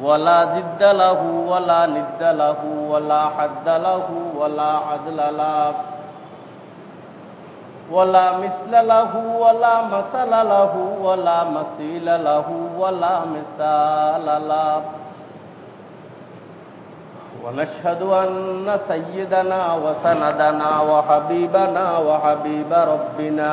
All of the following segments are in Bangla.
ولا زد له ولا ند له ولا حد له ولا عدل له ولا مثل له ولا مثل له ولا مثيل له ولا مثال له ونشهد أن سيدنا وسندنا وحبيبنا وحبيب ربنا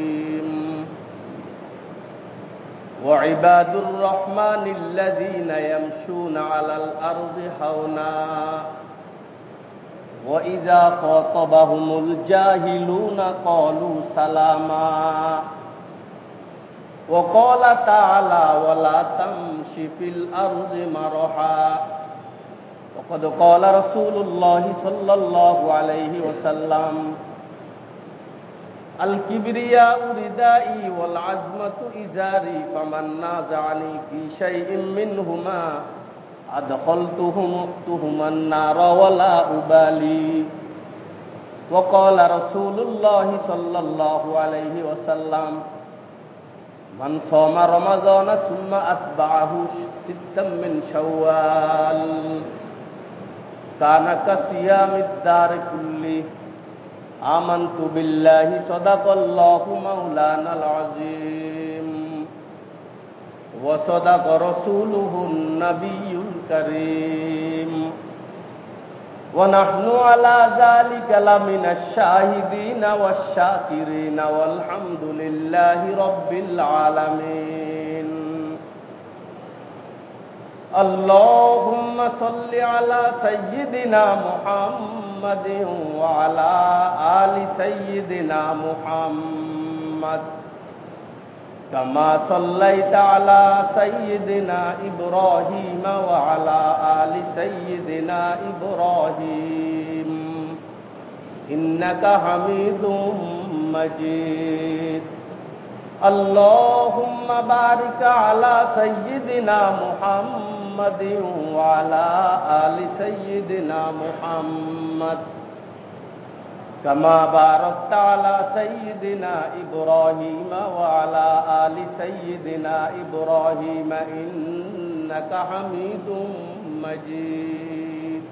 وعباد الرحمن الذين يمشون على الأرض حونا وإذا خاطبهم الجاهلون قالوا سلاما. وقال تعالى ولا تمش في الأرض مرحا. وقد قال رسول الله صلى الله عليه وسلم الكبرياء ردائي والعزمة إزاري فمن نازعني في شيء منهما أدخلتهم اختهما النار ولا أبالي. وقال رسول الله صلى الله عليه وسلم من صام رمضان ثم أتبعه ستا من شوال كان كصيام الدار كله آمنت بالله صدق الله مولانا العظيم وصدق رسوله النبي الكريم ونحن على ذلك لمن الشاهدين والشاكرين والحمد لله رب العالمين اللهم صل على سيدنا محمد وعلى آل سيدنا محمد كما صليت على سيدنا إبراهيم وعلى آل سيدنا إبراهيم. إنك حميد مجيد. اللهم بارك على سيدنا محمد وعلى آل سيدنا محمد. كما باركت على سيدنا إبراهيم وعلى آل سيدنا إبراهيم إنك حميد مجيد.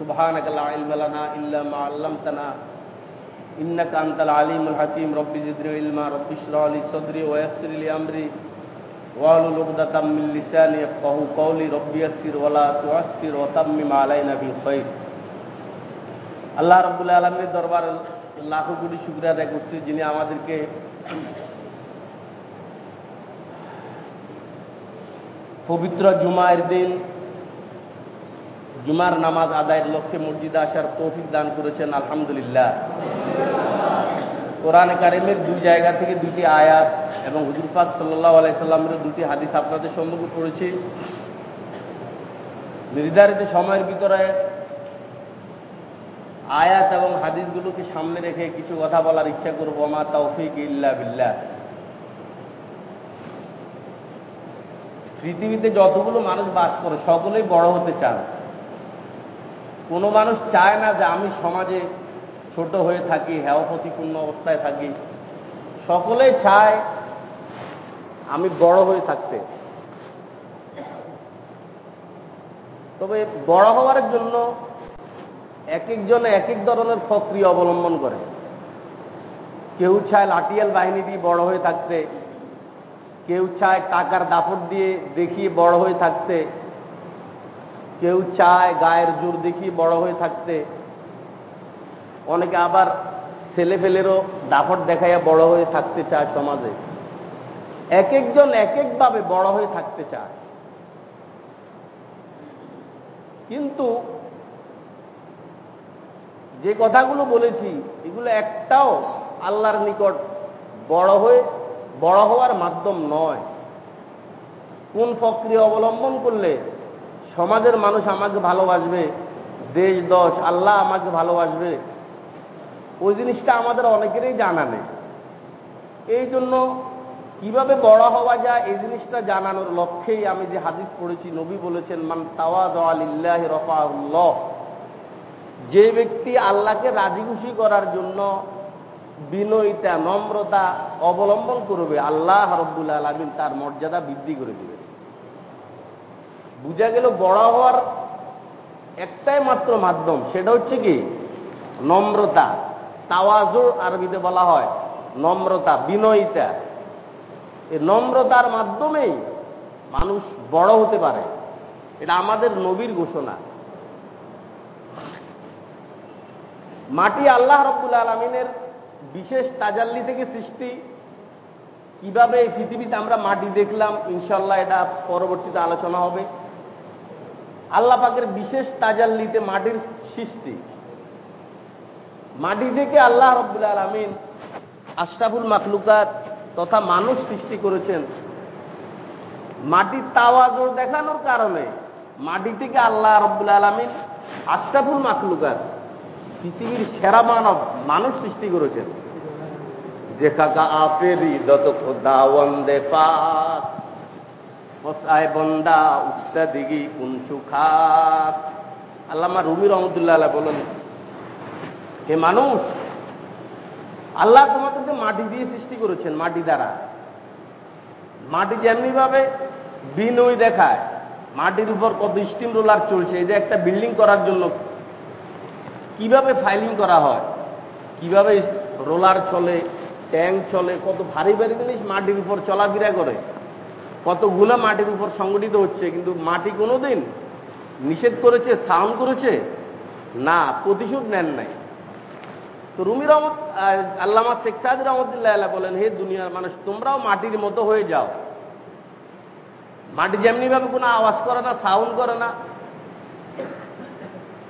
سبحانك لا علم لنا إلا ما علمتنا. إنك أنت العليم الحكيم. رب زدني علما. رب اشرح لي صدري ويسر لي أمري. واحلل عقدة من لساني يفقهوا قولي. رب يسر ولا تعسر وتمم علينا بالخير. আল্লাহ রব্বুল আলমীর দরবার লাখো কোটি শুক্রিয়া আদায় করছি, যিনি আমাদেরকে পবিত্র জুমায়ের দিন, জুমার নামাজ আদায়ের লক্ষ্যে মসজিদে আসার তৌফিক দান করেছেন, আলহামদুলিল্লাহ। কোরআন কারিমের দুই জায়গা থেকে দুটি আয়াত এবং হুজুর পাক সাল্লাহ আলাইসাল্লামের দুটি হাদিস আপনাদের সম্মুখে পড়েছি। নির্ধারিত সময়ের ভিতরে আয়াত এবং হাদিসগুলোকে সামনে রেখে কিছু কথা বলার ইচ্ছা করব। আমার তৌফিক ইল্লা বিল্লাহ। পৃথিবীতে যতগুলো মানুষ বাস করে, সকলেই বড় হতে চান। কোনো মানুষ চায় না যে আমি সমাজে ছোট হয়ে থাকি, হেয় প্রতিপূর্ণ অবস্থায় থাকি। সকলেই চায় আমি বড় হয়ে থাকতে। তবে বড় হওয়ার জন্য এক একজন এক এক ধরনের প্রক্রিয়া অবলম্বন করে। কেউ চায় লাঠিয়াল বাহিনী দিয়ে বড় হয়ে থাকতে, কেউ চায় টাকার দাপট দিয়ে দেখিয়ে বড় হয়ে থাকতে, কেউ চায় গায়ের জোর দেখিয়ে বড় হয়ে থাকতে। অনেকে আবার ছেলে ফেলেরও দাপট দেখাইয়া বড় হয়ে থাকতে চায় সমাজে। এক একজন এক একভাবে বড় হয়ে থাকতে চায়। কিন্তু যে কথাগুলো বলেছি, এগুলো একটাও আল্লাহর নিকট বড় হয়ে, বড় হওয়ার মাধ্যম নয়। কোন প্রক্রিয়া অবলম্বন করলে সমাজের মানুষ আমাকে ভালোবাসবে, দেশ, দশ, আল্লাহ আমাকে ভালোবাসবে, ওই জিনিসটা আমাদের অনেকেরই জানা নেই। এই জন্য কীভাবে বড় হওয়া যায়, এই জিনিসটা জানানোর লক্ষ্যেই আমি যে হাদিস পড়েছি, নবী বলেছেন, মান তাওয়াজ আলিল্লাহ রফাউল্লাহ যে ব্যক্তি আল্লাহকে রাজি খুশি করার জন্য বিনয়িতা, নম্রতা অবলম্বন করবে, আল্লাহ রব্বুল আলমিন তার মর্যাদা বৃদ্ধি করে দেবে। বুঝা গেল বড় হওয়ার একটাই মাত্র মাধ্যম, সেটা হচ্ছে কি? নম্রতা। তাওয়াজু আরবিতে বলা হয় নম্রতা, বিনয়িতা। এই নম্রতার মাধ্যমেই মানুষ বড় হতে পারে। এটা আমাদের নবীর ঘোষণা। মাটি আল্লাহ রব্বুল আলমিনের বিশেষ তাজাল্লি থেকে সৃষ্টি। কীভাবে এই পৃথিবীতে আমরা মাটি দেখলাম ইনশাল্লাহ এটা পরবর্তীতে আলোচনা হবে। আল্লাহ পাকের বিশেষ তাজাল্লিতে মাটির সৃষ্টি। মাটি থেকে আল্লাহ রব্বুল আলমিন আশরাফুল মাকলুকাত তথা মানুষ সৃষ্টি করেছেন। মাটির তাওয়াজোর দেখানোর কারণে মাটি থেকে আল্লাহ রব্বুল আলমিন আশরাফুল মাকলুকাত পৃথিবীর সেরা মানব মানুষ সৃষ্টি করেছেন। যে কাকা আপেরি দত খোদা ওন্দে পাক বন্দা উৎসা খাক। আল্লামা রুমি রহমতুল্লাহ বলেন, হে মানুষ, আল্লাহ তোমাদেরকে মাটি দিয়ে সৃষ্টি করেছেন, মাটি দ্বারা। মাটি যেমনি ভাবে বিনয় দেখায়, মাটির উপর কত স্টিম রোলার চলছে, এই যে একটা বিল্ডিং করার জন্য কীভাবে ফাইলিং করা হয়? কীভাবে রোলার চলে ট্যাঙ্ক চলে, কত ভারী ভারী জিনিস মাটির উপর চলাফেরা করে? কতগুলো মাটির উপর সংগঠিত হচ্ছে? কিন্তু মাটি কোনোদিন নিষেধ করেছে, সাউন্ড করেছে? না, প্রতিশোধ নেন নাই। তো রুমির রহমত আল্লামা শেখ সাদ রহমতুল্লাহ বলেন, হে দুনিয়ার মানুষ, তোমরাও মাটির মতো হয়ে যাও। মাটি যেমনি ভাবে কোনো আওয়াজ করে না, সাউন্ড করে না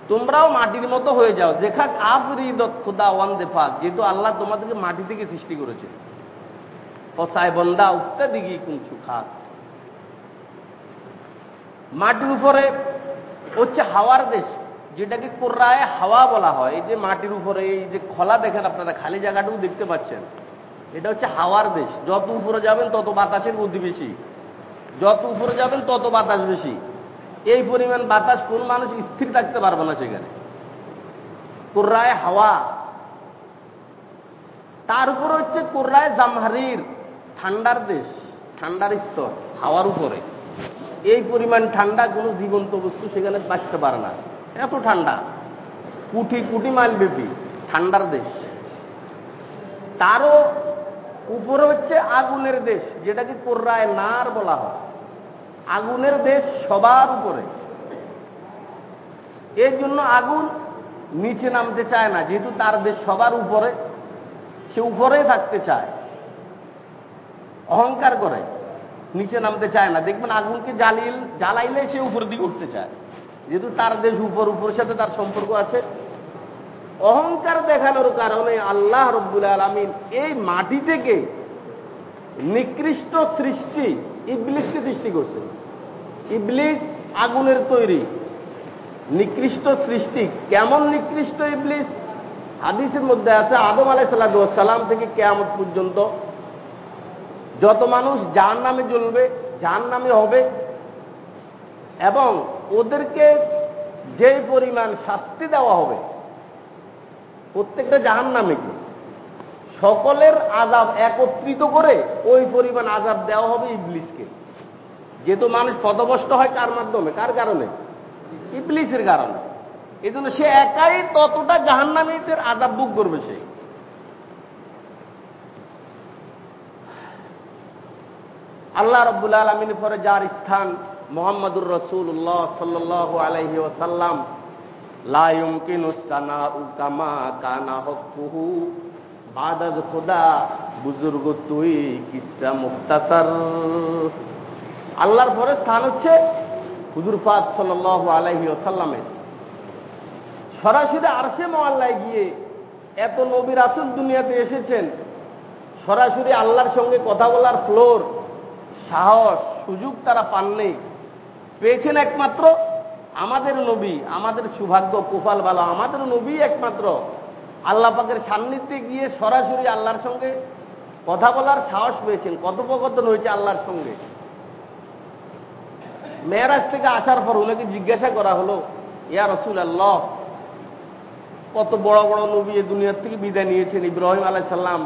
তোমরাও মাটির মতো হয়ে যাও। যেখাক আফরি খুদা ওয়ান দেফাক যেহেতু আল্লাহ তোমাদেরকে মাটি থেকে সৃষ্টি করেছে। ফসায় বন্দা উত্তর দিকে কুঞ্চু খাক মাটির উপরে হচ্ছে হাওয়ার দেশ, যেটাকে কোর্রায় হাওয়া বলা হয়। এই যে মাটির উপরে, এই যে খোলা দেখেন আপনারা, খালি জায়গাটুকু দেখতে পাচ্ছেন। এটা হচ্ছে হাওয়ার দেশ। যত উপরে যাবেন তত বাতাসের গতি বেশি। যত উপরে যাবেন তত বাতাস বেশি। এই পরিমাণ বাতাস কোন মানুষ স্থির থাকতে পারবে না সেখানে? কোর্রায় হাওয়া। তার উপর হচ্ছে কোর্রায় জামহারির, ঠান্ডার দেশ, ঠান্ডার স্তর, হাওয়ার উপরে। এই পরিমাণ ঠান্ডা কোনো জীবন্ত বস্তু সেখানে বাঁচতে পারে না। এত ঠান্ডা। কুটি কুটি মাইল ব্যাপী, ঠান্ডার দেশ। তারও উপরে হচ্ছে আগুনের দেশ, যেটাকে কোর্রায় নার বলা হয়। আগুনের দেশ সবার উপরে। এর জন্য আগুন নিচে নামতে চায় না, যেহেতু তার দেশ সবার উপরে, সে উপরেই থাকতে চায়। অহংকার করে, নিচে নামতে চায় না। দেখবেন আগুনকে জ্বালিয়ে, জ্বালাইলে সে উপর দিকে উঠতে চায়। যেহেতু তার দেশ উপর, উপরের সাথে তার সম্পর্ক আছে। অহংকার দেখানোর কারণে আল্লাহ রব্বুল আলমিন এই মাটি থেকে নিকৃষ্ট সৃষ্টি ইবলিশকে সৃষ্টি করছে। ইবলিশ আগুনের তৈরি। নিকৃষ্ট সৃষ্টি। কেমন নিকৃষ্ট ইবলিশ? হাদিসের মধ্যে আছে, আদম আলাই সালাম থেকে কেয়ামত পর্যন্ত যত মানুষ যার নামে জ্বলবে যার নামে হবে এবং ওদেরকে যে পরিমাণ শাস্তি দেওয়া হবে, প্রত্যেকটা জাহান নামে সকলের আজাব একত্রিত করে ওই পরিমাণ আজাব দেওয়া হবে ইবলিসকে যেহেতু মানুষ পদভষ্ট হয় কার মাধ্যমে? কার কারণে? ইবলিসের কারণে। এই জন্য সে একাই ততটা জাহান্নামীদের আজাব বুক করবে সে। আল্লাহ রব্বুল আলমিন পরে যার স্থান মোহাম্মদুর রসুল্লাহ সাল্লাহ আলহি ওসাল্লাম লাইমকিনুসানা উকামা কানা হকুহু বাদাদ খুদা, বুজুর্গ তুই কিসা মুক্তাসার। আল্লাহর পরে স্থান হচ্ছে হুজুর ফাদ সাল আলহি ওসাল্লামের সরাসরি আরশে মোয়াল্লায় গিয়ে এত নবীর আসল দুনিয়াতে এসেছেন, সরাসরি আল্লাহর সঙ্গে কথা বলার ফ্লোর, সাহস, সুযোগ তারা পাননি। পেয়েছেন একমাত্র আমাদের নবী, আমাদের সৌভাগ্য কোপাল ভালো, আমাদের নবী একমাত্র। আল্লাহ পাকের সান্নিধ্যে গিয়ে সরাসরি আল্লাহর সঙ্গে কথা বলার সাহস পেয়েছেন, কথোপকথন হয়েছে আল্লাহর সঙ্গে। মেয়েরাজ থেকে আসার পর ওনাকে জিজ্ঞাসা করা হলো, ইয়া রসুল আল্লাহ কত বড় বড় নবী এ দুনিয়ার থেকে বিদায় নিয়েছেন ইব্রাহিম আলাহ সাল্লাম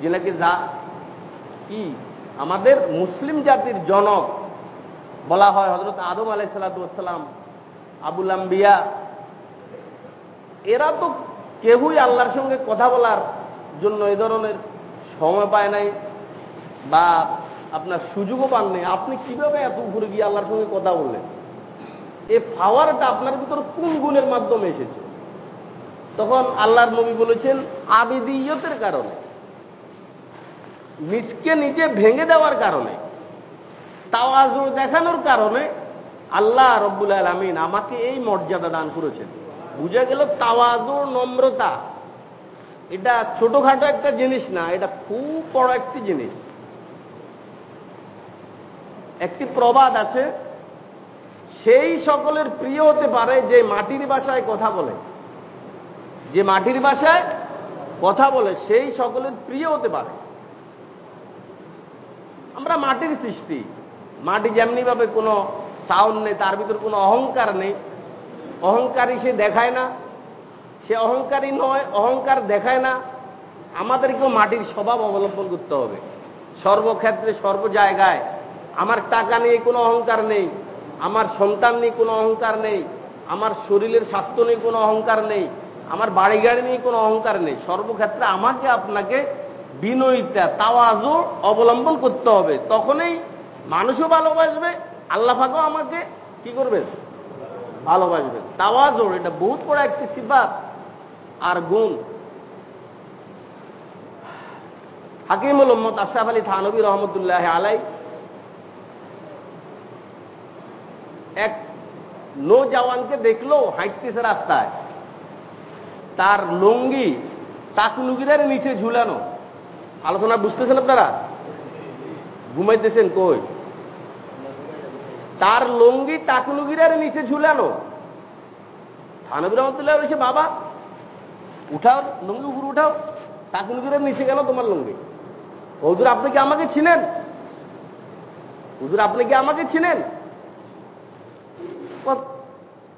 যে নাকি যা, কি? আমাদের মুসলিম জাতির জনক বলা হয় হজরত আদম আলাই সাল্লাম আবুল আম্বিয়া, এরা তো কেউই আল্লাহর সঙ্গে কথা বলার জন্য এ ধরনের সময় পায় নাই বা আপনার সুযোগও পান পাননি আপনি কীভাবে এত উপরে গিয়ে আল্লাহর সঙ্গে কথা বললেন? এই পাওয়ারটা আপনার ভিতর কোন গুণের মাধ্যমে এসেছে? তখন আল্লাহর নবী বলেছেন, আবিদিয়তের কারণে। নিজকে নিজে ভেঙে দেওয়ার কারণে। তাও তাওয়াজ দেখানোর কারণে আল্লাহ রব্বুল আলমিন আমাকে এই মর্যাদা দান করেছেন। বুঝা গেল তাওয়াজ নম্রতা। এটা ছোটখাটো একটা জিনিস না, এটা খুব বড় একটি জিনিস। একটি প্রবাদ আছে, সেই সকলের প্রিয় হতে পারে যে মাটির ভাষায় কথা বলে। যে মাটির ভাষায় কথা বলে, সেই সকলের প্রিয় হতে পারে। আমরা মাটির সৃষ্টি। মাটি যেমনিভাবে কোনো সাউন্ড নেই, তার ভিতর কোনো অহংকার নেই অহংকারী সে দেখায় না। সে অহংকারী নয়, অহংকার দেখায় না। আমাদেরকেও মাটির স্বভাব অবলম্বন করতে হবে। সর্বক্ষেত্রে সর্ব জায়গায় আমার টাকা নিয়ে কোনো অহংকার নেই, আমার সন্তান নিয়ে কোনো অহংকার নেই, আমার শরীরের স্বাস্থ্য নিয়ে কোনো অহংকার নেই, আমার বাড়ি গাড়ি নিয়ে কোনো অহংকার নেই। সর্বক্ষেত্রে আমাকে আপনাকে বিনয়িতা তাওয়াজও অবলম্বন করতে হবে। তখনই মানুষও ভালোবাসবে, আল্লাহ ফাঁকও আমাকে কি করবে ভালোবাসবে। তাওয়াজও এটা বহুত বড় একটি সিফাত। আর গুণ। হাকিমুল মোহাম্মদ আশরাফ আলী থানবী রহমতুল্লাহ আলাই এক নো জওয়ানকে দেখল, হাঁটতেছে রাস্তায়। তার লুঙ্গি তাকলুগিদের নিচে ঝুলানো। আলোচনা বুঝতেছেন আপনারা? ঘুমাইতেছেন কই? তার লঙ্গি টাকলুগিরার নিচে ঝুলানো। থানবির রহমতুল্লাহ বলেছে, বাবা, উঠাও, লুঙ্গি উপরে উঠাও, টাকলুগিরার নিচে গেল তোমার লুঙ্গি। হুজুর, আপনি কি আমাকে ছিলেন হুজুর, আপনি কি আমাকে ছিলেন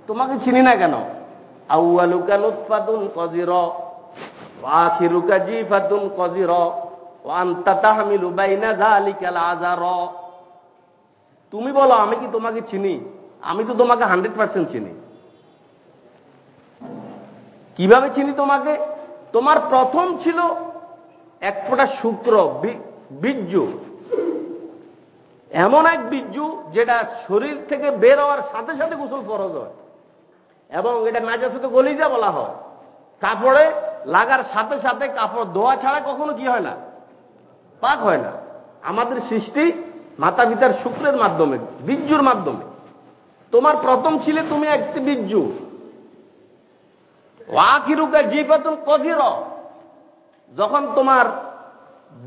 তোমাকে চিনি না কেন? আউয়ালুকা লুৎফাতুন কজির আখিরুকা জিফাতুন কজির তুমি বলো, আমি কি তোমাকে চিনি? আমি তো তোমাকে হান্ড্রেড পার্সেন্ট চিনি। কীভাবে চিনি তোমাকে? তোমার প্রথম ছিল এক ফোটা শুক্র বীর্য এমন এক বীর্য যেটা শরীর থেকে বের হওয়ার সাথে সাথে গোসল ফরজ হয় এবং এটা নাজাসতে গলিজা বলা হয়। কাপড়ে লাগার সাথে সাথে কাপড় ধোয়া ছাড়া কখনো কি হয় না? পাক হয় না। আমাদের সৃষ্টি মাতা পিতার শুক্রের মাধ্যমে বীর্যুর মাধ্যমে। তোমার প্রথম ছিলে তুমি একটি বীর্যু ওয়াকিরুকা জিপাতুন কজির যখন তোমার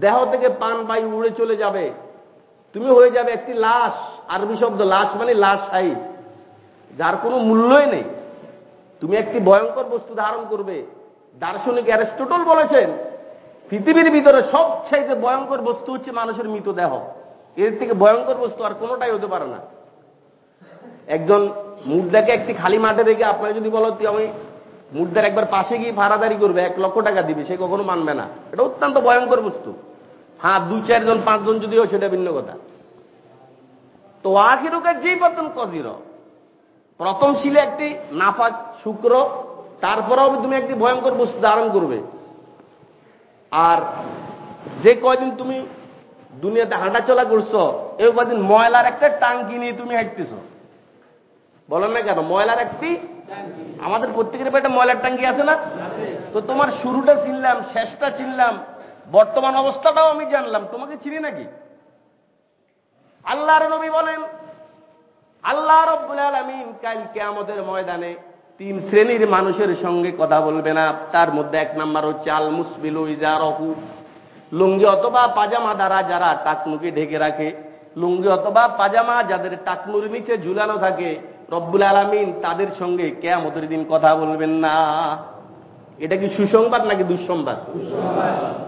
দেহ থেকে পান বায়ু উড়ে চলে যাবে, তুমি হয়ে যাবে একটি লাশ। আরবি শব্দ লাশ মানে লাশ সাই যার কোনো মূল্যই নেই। তুমি একটি ভয়ঙ্কর বস্তু ধারণ করবে। দার্শনিক অ্যারিস্টোটল বলেছেন, পৃথিবীর ভিতরে সবচাইতে ভয়ঙ্কর বস্তু হচ্ছে মানুষের মৃতদেহ। এর থেকে ভয়ঙ্কর বস্তু আর কোনোটাই হতে পারে না। একজন মুর্দাকে একটি খালি মাঠে রেখে আপনাকে যদি বলো আমি মুর্দার একবার পাশে গিয়ে ভাড়াদারি করবে, এক লক্ষ টাকা দিবে, সে কখনো মানবে না। এটা অত্যন্ত ভয়ঙ্কর বস্তু। হ্যাঁ দুই চারজন পাঁচজন যদি হয় সেটা ভিন্ন কথা। তো আখিরুকের যেই পতন কজির। প্রথম ছিল একটি নাফাক শুক্র, তারপরেও তুমি একটি ভয়ঙ্কর বস্তু ধারণ করবে। আর যে কয়দিন তুমি দুনিয়াতে হাঁটাচলা করছ এই কয়দিন ময়লার একটা টাঙ্কি নিয়ে তুমি হাঁটতেছ। বলেন না কেন? ময়লার একটি আমাদের প্রত্যেকের পেটে ময়লার টাঙ্কি আছে না? তো তোমার শুরুটা চিনলাম শেষটা চিনলাম বর্তমান অবস্থাটাও আমি জানলাম। তোমাকে চিনি নাকি? আল্লাহর নবী বলেন আল্লাহ রব্বুল আলমিন কালকে আমাদের ময়দানে তিন শ্রেণির মানুষের সঙ্গে কথা বলবে না। তার মধ্যে এক নাম্বার হচ্ছে আল মুসবিল রহু লুঙ্গি অথবা পাজামা দ্বারা যারা টাকনুকে ঢেকে রাখে লুঙ্গি অথবা পাজামা যাদের টাকনুর নিচে ঝুলানো থাকে রব্বুল আলমিন তাদের সঙ্গে কেয়ামতের দিন কথা বলবেন না। এটা কি সুসংবাদ নাকি দুঃসংবাদ?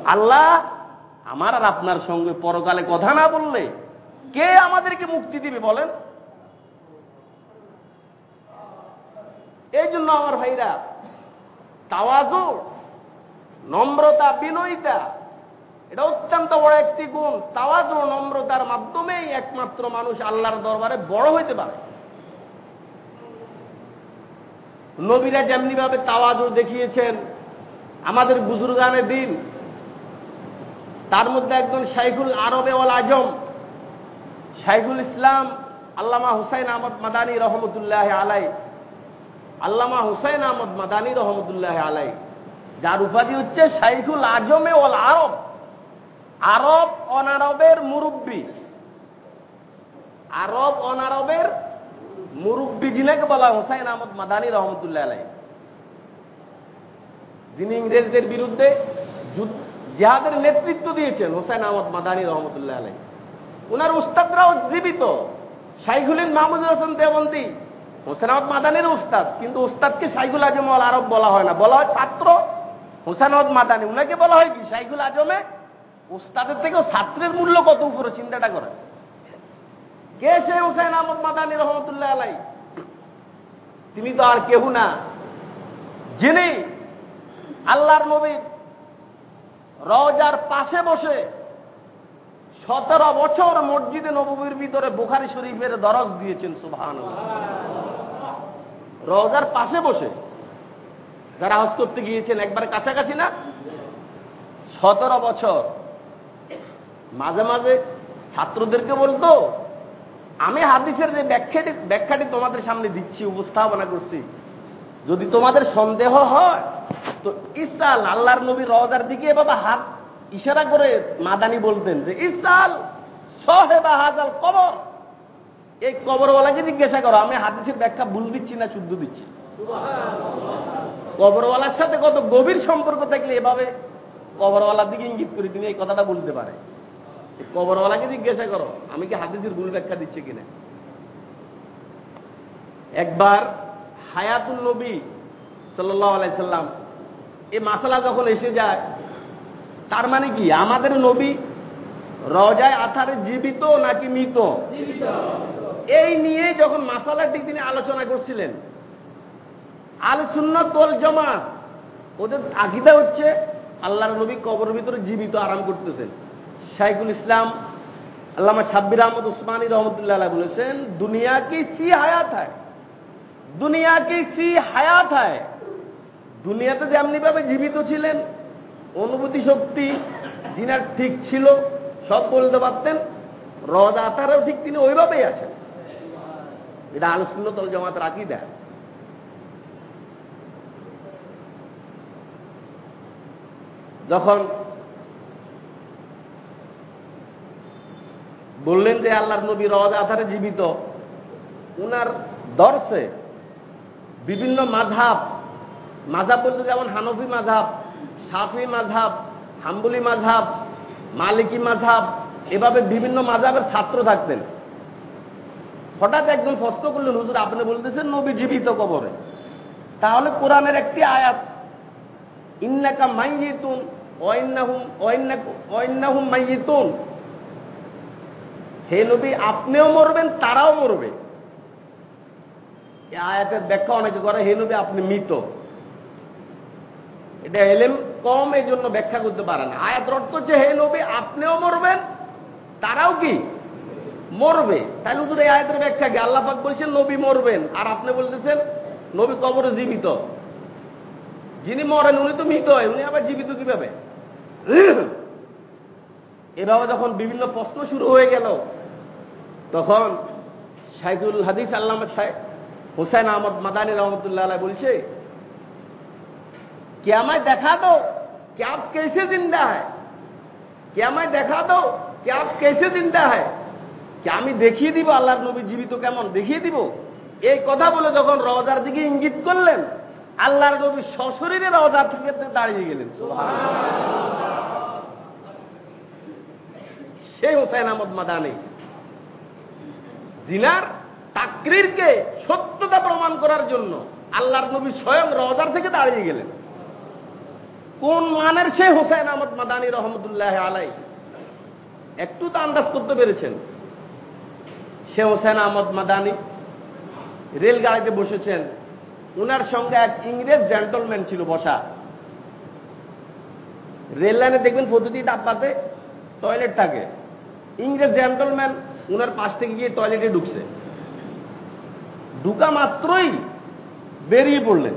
আল্লাহ আমার আর আপনার সঙ্গে পরকালে কথা না বললে কে আমাদেরকে মুক্তি দিবে বলেন? এই জন্য আমার ভাইরা তাওয়াজু নম্রতা বিনয়িতা এটা অত্যন্ত বড় একটি গুণ। তাওয়াজু নম্রতার মাধ্যমেই একমাত্র মানুষ আল্লাহর দরবারে বড় হইতে পারে। নবীরা যেমনি ভাবে তাওয়াজু দেখিয়েছেন, আমাদের বুজুর্গানের দিন, তার মধ্যে একজন শাইখুল আরবে ওল আজম, শাইখুল ইসলাম আল্লামা হুসাইন আহমদ মাদানী রহমতুল্লাহ আলাই আল্লামা হুসাইন আহমদ মাদানী রহমতুল্লাহ আলাই যার উপাধি হচ্ছে শাইখুল আজমে ওল আরব। আরব অনারবের মুরব্বী। আরব অনারবের মুরব্বী যিনাকে বলা হুসাইন আহমদ মাদানী রহমতুল্লাহ আলাই যিনি ইংরেজদের বিরুদ্ধে জেহাদের নেতৃত্ব দিয়েছেন হোসেন আহমদ মাদানী রহমতুল্লাহ আলাই ওনার উস্তাদরাও জীবিত। শাইখুলিন মাহমুদ হোসেন দেবন্দি হোসেন আহমদ মাদানির উস্তাদ। কিন্তু উস্তাদকে শাইখুল আজম আল আরব বলা হয় না। বলা হয় ছাত্র হোসেন আহমদ মাদানি। উনাকে বলা হয় কি? শাইখুল আজমে উস্তাদের থেকেও ছাত্রের মূল্য কত উপরে, চিন্তাটা করে কে সে হুসেন আহমদ মাদানী রহমতুল্লাহ আলাই তিনি তো আর কেউ না। যিনি আল্লাহর নবীর রজার পাশে বসে সতেরো বছর মসজিদে নবীর ভিতরে বুখারি শরীফের দরজ দিয়েছেন সুভান রজার পাশে বসে যারা হজ করতে গিয়েছেন, একবার কাছাকাছি না? সতেরো বছর মাঝে মাঝে ছাত্রদেরকে বলতো, আমি হাদিসের যে ব্যাখ্যাটি ব্যাখ্যাটি তোমাদের সামনে দিচ্ছি, উপস্থাপনা করছি। যদি তোমাদের সন্দেহ হয়, তো ইসাল, আল্লাহর নবী রওজার দিকে বাবা হাত ইশারা করে মাদানি বলতেন যে, ইসাল সহেবা হাজাল কবর। এই কবরওয়ালাকে জিজ্ঞাসা করো, আমি হাদিসের ব্যাখ্যা ভুল দিচ্ছি না শুদ্ধ দিচ্ছি? কবরওয়ালার সাথে কত গভীর সম্পর্ক থাকলে এভাবে কবরওয়ালার দিকে ইঙ্গিত করে তিনি এই কথাটা বলতে পারে। কবরওয়ালাকে জিজ্ঞাসা করো আমি কি হাদিসের ভুল ব্যাখ্যা দিচ্ছি কিনা? একবার হায়াতুল নবী সাল্লাহ আলাইসাল্লাম এই মাসালা যখন এসে যায় তার মানে কি? আমাদের নবী রজায় আথারে জীবিত নাকি মৃত? এই নিয়ে যখন মাসালাটি তিনি আলোচনা করছিলেন আল তোল জমা ওদের আকিদা হচ্ছে আল্লাহর নবী কবর ভিতরে জীবিত আরাম করতেছেন। শাইকুল ইসলাম, আল্লামা সাব্বির আহমদ উসমানী রহমতুল্লাহ বলেছেন, দুনিয়া কি সি হায়াত হয়? দুনিয়া কি সি হায়াত হয়? দুনিয়াতে যেমনি ভাবে জীবিত ছিলেন, অনুভূতি শক্তি যিনার ঠিক ছিল, সব বলতে পারতেন রদ ঠিক তিনি ওইভাবেই আছেন। এটা আলোচনতল জমাত রাখি দেয় যখন বললেন যে আল্লাহর নবী রজ আধারে জীবিত। উনার দর্শে বিভিন্ন মাধাব মাধাব বলতে যেমন হানফি মাধাব সাফি মাধাব হাম্বুলি মাধাব মালিকি মাধাব এভাবে বিভিন্ন মাধাবের ছাত্র থাকতেন। হঠাৎ একজন প্রশ্ন করলেন, হুজুর, আপনি বলতেছেন নবী জীবিত কবরে। তাহলে কোরআনের একটি আয়াত, ইন্নাকা মাইয়িতুন ওয়াইন্নাহুম ওয়াইন্নাহুম মাইয়িতুন। হে নবী, আপনিও মরবেন, তারাও মরবে। আয়াতের ব্যাখ্যা অনেকে করে, হে নবী, আপনি মৃত। এটা এলেম কম এই জন্য ব্যাখ্যা করতে পারে না। আয়াতের অর্থ হচ্ছে, হে নবী, আপনিও মরবেন, তারাও কি? মরবে। তাহলে হুজুর, এই আয়াতের ব্যাখ্যা কি? আল্লাহ পাক বলছেন, নবী মরবেন। আর আপনি বলতেছেন, নবী কবরে জীবিত। যিনি মরেন, উনি তো মৃত হয় উনি আবার জীবিত কীভাবে? এভাবে যখন বিভিন্ন প্রশ্ন শুরু হয়ে গেল তখন শাহিদুল হাদিস আল্লাহ হোসেন আহমদ মাদানী রহমতুল্লাহ আলাই বলছে क्या मैं देखा दो कि आप कैसे जिंदा है क्या मैं देखा दो कि आप कैसे जिंदा है কি আমি দেখিয়ে দিব আল্লাহর নবী জীবিত কেমন দেখিয়ে দিব এই কথা বলে যখন রওজার দিকে ইঙ্গিত করলেন আল্লাহর নবী সশরীরে রওজার থেকে দাঁড়িয়ে গেলেন সেই হোসেন আহমদ মাদানি জিনার তাকরিরকে সত্যতা প্রমাণ করার জন্য আল্লাহর নবী স্বয়ং রওজার থেকে দাঁড়িয়ে গেলেন। কোন মানের সে হোসেন আহমদ মাদানী রহমতুল্লাহ আলাই? একটু তো আন্দাজ করতে পেরেছেন। সে হোসেন আহমদ মাদানী রেলগাড়িতে বসেছেন। উনার সঙ্গে এক ইংরেজ জেন্টলম্যান ছিল বসা। রেল লাইনে দেখবেন পদ্ধতি ডাব্বাতে টয়লেট থাকে। ইংরেজ জেন্টলম্যান উনার পাশ থেকে গিয়ে টয়লেটে ঢুকছে। ঢুকা মাত্রই বেরিয়ে পড়লেন।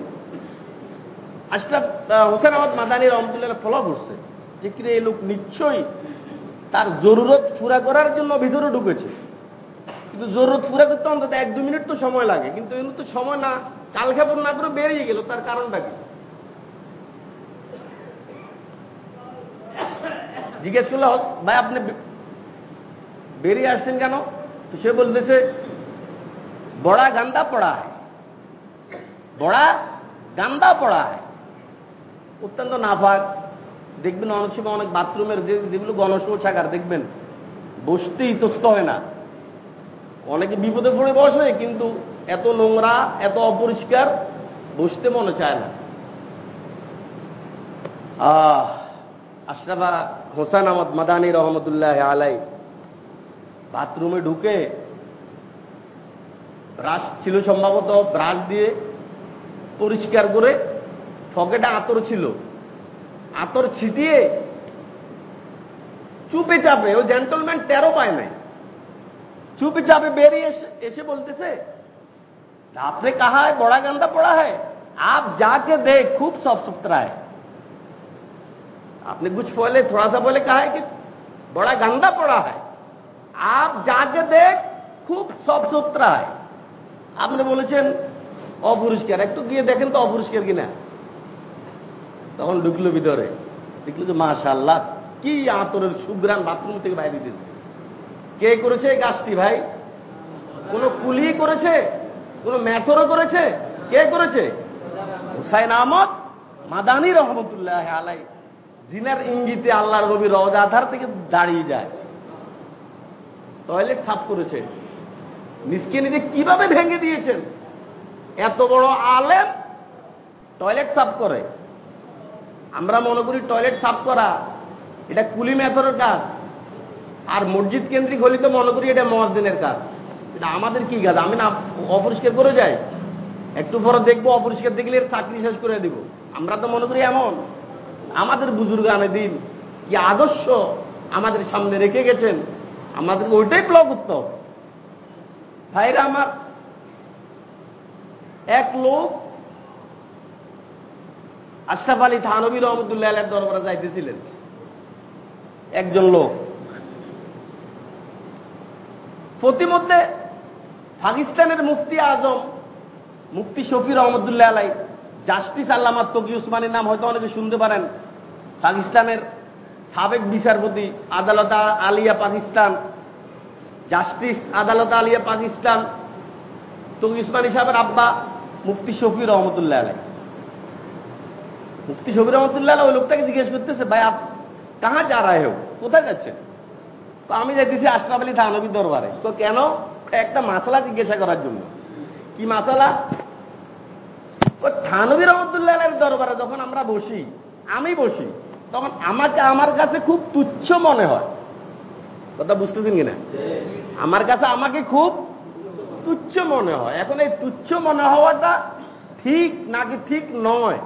আশরাফ হোসেন আহমদ মাদানী রহমতুল্লাহ ফলো করছে যে, কিরে এই লোক নিশ্চয়ই তার জরুরত পুরা করার জন্য ভিতরে ঢুকেছে। কিন্তু জরুরত পুরা করতে অন্তত এক দু মিনিট তো সময় লাগে। কিন্তু এমনি তো সময় না, কাল কালখাপন না করে বেরিয়ে গেল। তার কারণটা কি? জিজ্ঞেস করলে, ভাই, আপনি বেরিয়ে আসছেন কেন? তো সে বলতেছে, বড়া গান্দা পড়া বড়া গান্দা পড়া অত্যন্ত নাফাক। দেখবেন অনেক সময় অনেক বাথরুমের যেগুলো গণশৌচাগার, দেখবেন বসতে ইতস্ত হয় না। অনেকে বিপদে পড়ে বসে, কিন্তু এত নোংরা, এত অপরিষ্কার বসতে মনে চায় না। আশরাফা হোসেন আহমদ মাদানী রহমতুল্লাহ আলাই বাথরুমে ঢুকে ব্রাশ ছিল সম্ভবত ব্রাশ দিয়ে পরিষ্কার করে পকেটে আতর ছিল আতর ছিটিয়ে চুপে চাপে ও জেন্টলম্যান টেরো পায় নাই চুপে চাপে বেরিয়ে এসে বলতেছে आपने कहा है बड़ा गंदा पड़ा है आप जाके देख खूब साफ सुथरा है आपने कुछ बोले थोड़ा सा बोले कहा है कि बड़ा गंदा पड़ा है आप जाके देख খুব সাফ সুতরা হয় আপনি বলেছেন অপরিষ্কার একটু গিয়ে দেখেন তো অপরিষ্কার কিনা তখন ঢুকলো ভিতরে দেখলো যে মাশাল্লাহ কি আতরের সুগ্রান বাথরুম থেকে বাইরে দিতেছে কে করেছে এই কাজটি ভাই কোন কুলি করেছে কোন ম্যাথরও করেছে কে করেছে হুসাইন আহমদ মাদানী রহমতুল্লাহ আলাই জিনার ইঙ্গিতে আল্লাহর নবী রওজা আধার থেকে দাঁড়িয়ে যায় টয়লেট সাফ করেছে। নিজকে নিজে কীভাবে ভেঙে দিয়েছেন? এত বড় আলেম টয়লেট সাফ করে। আমরা মনে করি টয়লেট সাফ করা, এটা কুলি মেথরের কাজ। আর মসজিদ কেন্দ্রিক হলে তো মনে করি এটা মহাজদিনের কাজ। এটা আমাদের কি কাজ? আমি না অপরিষ্কার করে যাই। একটু পরে দেখব, অপরিষ্কার দেখলে চাকরি শেষ করে দিব। আমরা তো মনে করি এমন। আমাদের বুজুর্গ আনে দিন কি আদর্শ আমাদের সামনে রেখে গেছেন। আমাদের ওইটাই ব্লক করতে ভাইরা আমার, এক লোক আশরাফ আলী থানবী রহমদুল্লাহ আলের দরবারে যাইতেছিলেন। একজন লোক। প্রতিমধ্যে পাকিস্তানের মুফতি আজম, মুফতি শফি রহমদুল্লাহ আলাই, জাস্টিস আল্লামা তকি উসমানের নাম হয়তো অনেকে শুনতে পারেন। পাকিস্তানের সাবেক বিচারপতি আদালত আলিয়া পাকিস্তান, জাস্টিস আদালত আলিয়া পাকিস্তান তকি উসমানী সাহেবের আব্বা মুফতি শফি রহমতুল্লাহ আলাই। মুফতি শফি রহমতুল্লাহ ওই লোকটাকে জিজ্ঞেস করতেছে, ভাই, আপ কাহা যা রায় হোক কোথায় যাচ্ছেন? তো আমি যাইতেছি আশরাফ আলী থানবী দরবারে। তো কেন? একটা মাসালা জিজ্ঞাসা করার জন্য। কি মাসালা? থানবী রহমতুল্লাহ আলাইয়ের দরবারে যখন আমরা বসি, আমি বসি তখন আমাকে আমার কাছে খুব তুচ্ছ মনে হয়। কথা বুঝতেছেন কিনা? আমার কাছে আমাকে খুব তুচ্ছ মনে হয়। এখন এই তুচ্ছ মনে হওয়াটা ঠিক নাকি ঠিক নয়?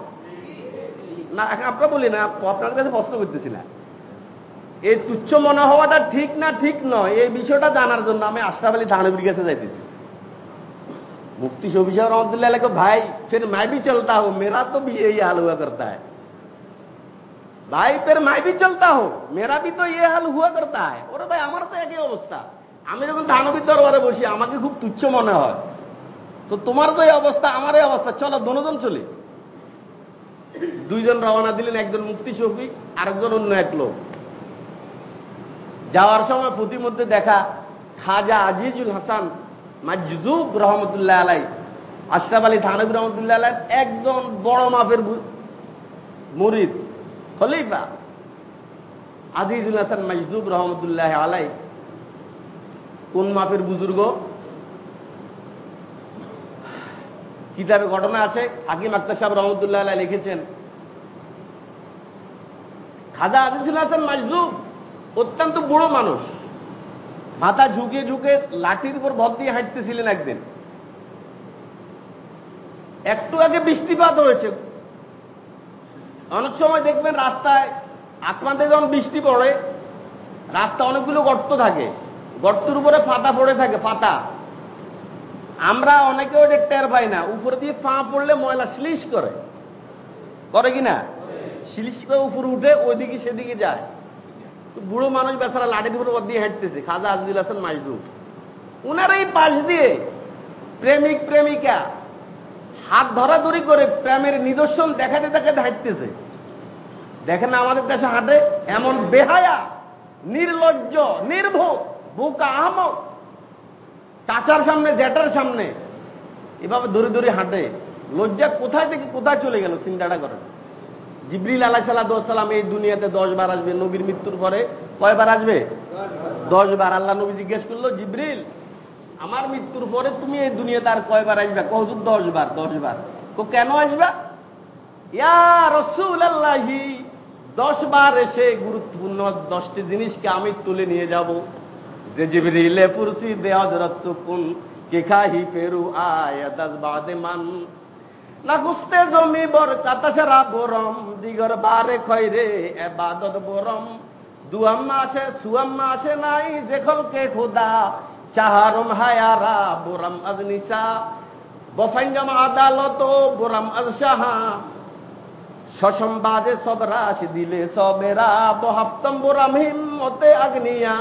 না, এখন আপনার বলি না আপনার কাছে প্রশ্ন করতেছি না। এই তুচ্ছ মনে হওয়াটা ঠিক না ঠিক নয়, এই বিষয়টা জানার জন্য আমি আশরাফ আলী কাছে যাইতেছি। মুক্তি শফি রহমদুল্লাহ ভাই, ফের মাই বি চলতা হো মেরা তো বিয়ে এই হাল হুয়া है ভাই ফের মাই বি চলতা হো মেরা বি তো ইয়ে হাল হুয়া করতা হয় ওরে ভাই আমার তো একই অবস্থা আমি যখন ধানবির দরবারে বসি আমাকে খুব তুচ্ছ মনে হয় তো তোমার তো এই অবস্থা আমার এই অবস্থা চলো দুজন চলি দুইজন রওনা দিলেন একজন মুফতি শফি আরেকজন অন্য এক লোক যাওয়ার সময় প্রতিমধ্যে দেখা খাজা আজিজুল হাসান মাজুব রহমতুল্লাহ আলাই আশরাফ আলী থানবী রহমতুল্লাহ আলাই একজন বড় মাপের মুরিদ। খলিফা। আজিজুল হাসান মাজুব রহমতুল্লাহ আলাই। কোন মাপের বুজুর্গ? কিতাবে ঘটনা আছে, হাকিম আক্তার সাহেব রহমতুল্লাহ আলাই লিখেছেন। খাজা আজিজুল হাসান মাজুব অত্যন্ত বুড়ো মানুষ। মাথা ঝুঁকে ঝুঁকে লাঠির উপর ভর দিয়ে হাঁটতেছিলেন একদিন। একটু আগে বৃষ্টিপাত হয়েছে অনেক সময় দেখবেন রাস্তায় আসমানতে যখন বৃষ্টি পড়ে রাস্তা অনেকগুলো গর্ত থাকে। গর্তের উপরে ফাতা পড়ে থাকে ফাতা আমরা অনেকে ওটা টের পাই না। উপরে দিয়ে পা পড়লে ময়লা স্লিশ করে। করে কিনা স্লিশ করে উপরে উঠে ওইদিকে সেদিকে যায়। তো বুড়ো মানুষ বেচারা লাঠি লাঠির উপর দিয়ে হাঁটতেছে। খাজা আজদুল হাসান মাজদুর উনার এই পাশ দিয়ে প্রেমিক, প্রেমিকা হাত ধরাধরি করে প্রেমের নিদর্শন দেখাতে দেখাতে হাঁটতেছে। দেখেন আমাদের দেশে হাঁটে এমন বেহায়া, নির্লজ্জ নির্ভোগ বোকা, আহমক। চাচার সামনে জ্যাটার সামনে এভাবে ধরে ধরে হাঁটে। লজ্জা কোথায় থেকে কোথায় চলে গেল চিন্তাটা করেন। জিবরিল আলাহ সাল্লাম এই দুনিয়াতে দশ বার আসবে, নবীর মৃত্যুর পরে কয়বার আসবে? দশ বার। আল্লাহ নবী জিজ্ঞেস করল, জিবরিল আমার মৃত্যুর পরে তুমি এই দুনিয়াতে আর কয়বার আসবে? কহজুর দশ বার দশ বার। তো কেন আসবা? ইয়া দশ বার এসে গুরুত্বপূর্ণ দশটি জিনিসকে আমি তুলে নিয়ে যাব। যে জিবরিলে পুরসি দে হজরত সুকুন, কে খাহি আয় দশ বাদে মান। না গুস্তে জমি বর কাতাসারা বরম, দিগর বারে খয়রে এবাদত বরম। দুয়াম্মা আসে, সুয়াম্মা আসে নাই যেখল কে খোদা চাহারম হায়ারা, বোরাম আজনিসা বফাঞ্জম আদালত, বোরাম আজসাহা সসম্বাদে সব রাশ দিলে সবেরা। বহাপ্তম বোরাম হিম্মতে আগ্নিয়া।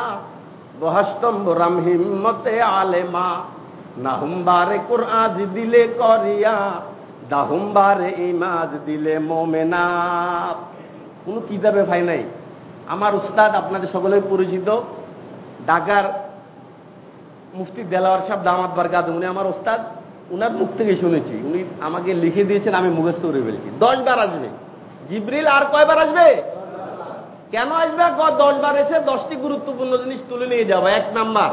বহাস্তম বোরাম হিম্মতে আলেমা। নাহুম্বারে কোরআজ দিলে করিয়া। দাহুম্বারে ইমাজ দিলে মোমেনা। কোনো কিতাবে ভাই নাই। আমার উস্তাদ আপনাদের সকলেই পরিচিত। ঢাকার মুফতি দেলাওয়ার সাহেব দামাত বারকাত উনি আমার ওস্তাদ, উনার মুখ থেকে শুনেছি। উনি আমাকে লিখে দিয়েছেন, আমি মুখস্থ করে ফেলেছি। দশ বার আসবে। জিব্রিল আর কয়বার আসবে? কেন আসবে? দশ বার এসে দশটি গুরুত্বপূর্ণ জিনিস তুলে নিয়ে যাব এক নাম্বার।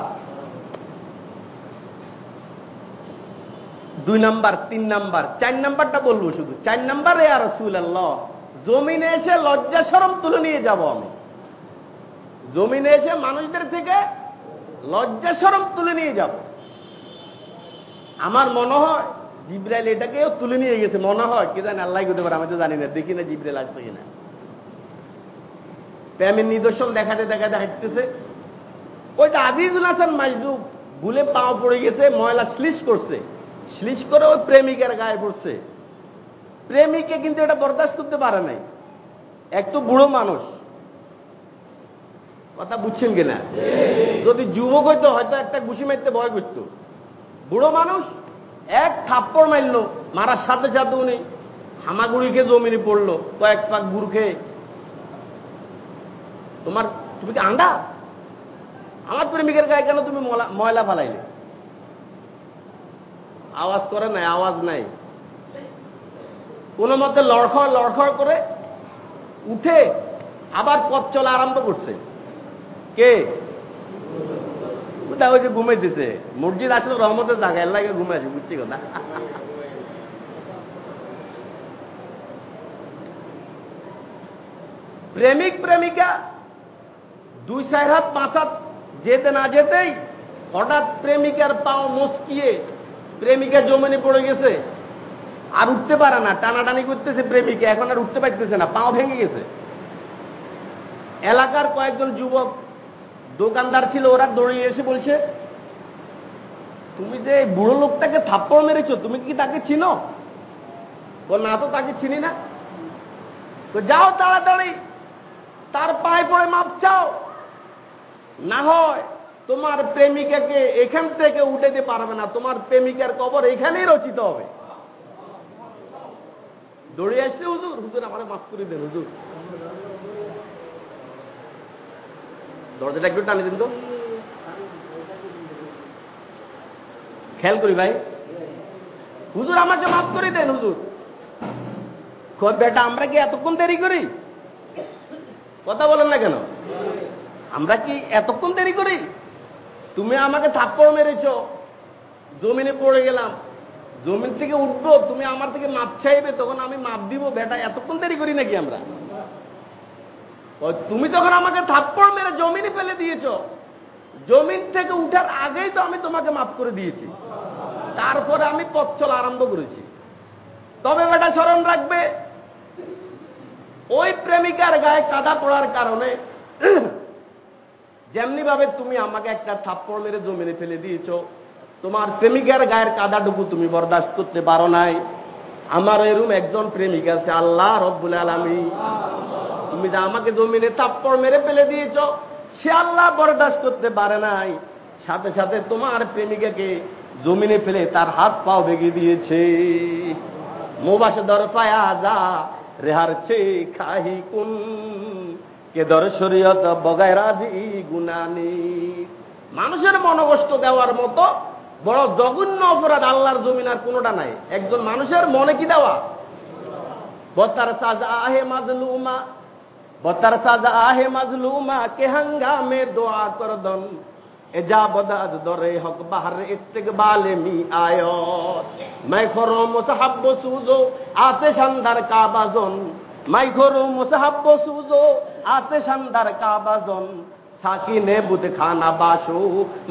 দুই নাম্বার, তিন নাম্বার। চার নাম্বারটা বলব শুধু। চার নাম্বার এ আর রসুল জমিনে এসে লজ্জা সরম তুলে নিয়ে যাব আমি। জমিনে এসে মানুষদের থেকে লজ্জা সরম তুলে নিয়ে যাব। আমার মনে হয় জিব্রাইল এটাকেও তুলে নিয়ে গেছে, মনে হয়। কি জানি আল্লাহ করতে পারে, আমি তো জানি না, দেখি না জিব্রাইল আসছে কিনা। প্রেমের নিদর্শন দেখাতে দেখাতে হাঁটতেছে। ওইটা আজিজুল হাসান মাজদুব ভুলে পাও পড়ে গেছে, ময়লা স্লিশ করছে। স্লিশ করে ওই প্রেমিকের গায়ে পড়ছে। প্রেমিকে কিন্তু এটা বরদাস্ত করতে পারে নাই। এক তো বুড়ো মানুষ কথা বুঝছেন কিনা? যদি যুবক হইতো, হয়তো একটা ঘুষি মারতে ভয় করতো। বুড়ো মানুষ এক থাপ্পড় মারল, মারার সাথে সাথে উনি হামাগুড়িকে জমিনে পড়ল, কয়েক পাক গুড় খেয়ে। তোমার, তুমি কি আন্ডা? আমার প্রেমিকের গায়ে কেন তুমি ময়লা ফালাইলে? আওয়াজ করে নাই, আওয়াজ নাই। কোন মতে লড়খড় লড়খড় করে উঠে আবার পথ চলা আরম্ভ করছে। কে? ওই যে ঘুমাইতেছে মসজিদ আসলে রহমতের জায়গা এর লাগে ঘুমাইছে বুঝছি কথা? প্রেমিক, প্রেমিকা, দুই চার হাত, পাঁচ হাত, যেতে না যেতেই হঠাৎ প্রেমিকার পাও মস্কিয়ে প্রেমিকা জমিনে পড়ে গেছে। আর উঠতে পারে না, টানাটানি করতেছে প্রেমিকা, এখন আর উঠতে পারতেছে না, পাও ভেঙে গেছে। এলাকার কয়েকজন যুবক দোকানদার ছিল, ওরা দৌড়িয়ে এসে বলছে, তুমি যে বুড়ো লোকটাকে থাপ্পড় মেরেছো, তুমি কি তাকে চিনো? বল, না তো, তাকে চিনি না। তো যাও তাড়াতাড়ি, তার পায়ে পড়ে মাপ চাও। না হয় তোমার প্রেমিকাকে এখান থেকে উঠাতে পারবে না, তোমার প্রেমিকার কবর এখানেই রচিত হবে। দৌড়ে আসছে হুজুর হুজুর আমার মাফ করে দেন, হুজুর। দরজাটা একটু টানে দিন তো। খেয়াল করি ভাই। হুজুর, আমাকে মাফ করে দেন, হুজুর। কয় বেটা, আমরা কি এতক্ষণ দেরি করি? কথা বলেন না কেন? আমরা কি এতক্ষণ দেরি করি? তুমি আমাকে থাপ্পড় মেরেছ। জমিনে পড়ে গেলাম। জমিন থেকে উঠবো, তুমি আমার থেকে মাপ চাইবে, তখন আমি মাপ দিব। বেটা, এতক্ষণ দেরি করি নাকি আমরা? তুমি তখন আমাকে থাপ্পড় মেরে জমিনে ফেলে দিয়েছ, জমিন থেকে উঠার আগেই তো আমি তোমাকে মাফ করে দিয়েছি। তারপরে আমি পথ চলা আরম্ভ করেছি। তবে বেটা, স্মরণ রাখবে, ওই প্রেমিকার গায়ে কাদা পড়ার কারণে যেমনি ভাবে তুমি আমাকে একটা থাপ্পড় মেরে জমিনে ফেলে দিয়েছ, তোমার প্রেমিকার গায়ের কাদাটুকু তুমি বরদাস্ত করতে পারো নাই। আমার এরম একজন প্রেমিক আছে, আল্লাহ রব্বুল আলমী তুমি যা আমাকে জমিনে থাপ্পড় মেরে ফেলে দিয়েছ। সে আল্লাহ বরদাস্ত করতে পারে নাই। সাথে সাথে তোমার প্রেমিকাকে জমিনে ফেলে তার হাত পাও ভেঙে দিয়েছে। মোবাস দর পায়া যা, রেহার ছে খাহি কুন। কে দর শরীয়ত বগায় রাজি গুনানি মানুষের মনোকষ্ট দেওয়ার মতো বড় জঘন্য অপরাধ আল্লাহর জমিন আর কোনোটা নাই। একজন মানুষের মনে কি দেওয়া? বতার সাজা আহে মাজলুমা বতার সাজা আহে মাজলুমা, কে হাঙ্গামে দোয়া করদন। এজা বদাদ দরে হক বাহার ইস্তেকবালে মি আয়ত মাই খরো মুসাহাব্ব সুজো, আতে শানদার কাবাজন মাই খরো মুসাহাব্ব সুজো, আতে শানদার কাবাজন সাকিনে বুতে খানা বাসু,